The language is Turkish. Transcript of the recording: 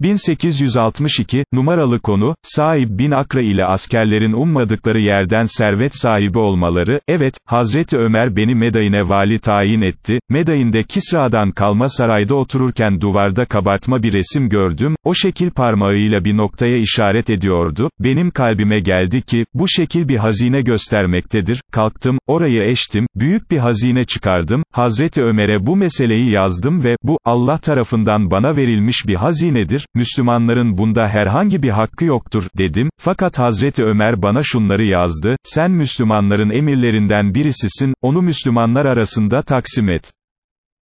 1862, numaralı konu, Saib bin Akra ile askerlerin ummadıkları yerden servet sahibi olmaları, evet, Hazreti Ömer beni Medayin'e vali tayin etti, Medayin'de Kisra'dan kalma sarayda otururken duvarda kabartma bir resim gördüm, o şekil parmağıyla bir noktaya işaret ediyordu, benim kalbime geldi ki, bu şekil bir hazine göstermektedir, kalktım, orayı eştim, büyük bir hazine çıkardım, Hazreti Ömer'e bu meseleyi yazdım ve, bu, Allah tarafından bana verilmiş bir hazinedir, Müslümanların bunda herhangi bir hakkı yoktur, dedim, fakat Hazreti Ömer bana şunları yazdı, sen Müslümanların emirlerinden birisisin, onu Müslümanlar arasında taksim et.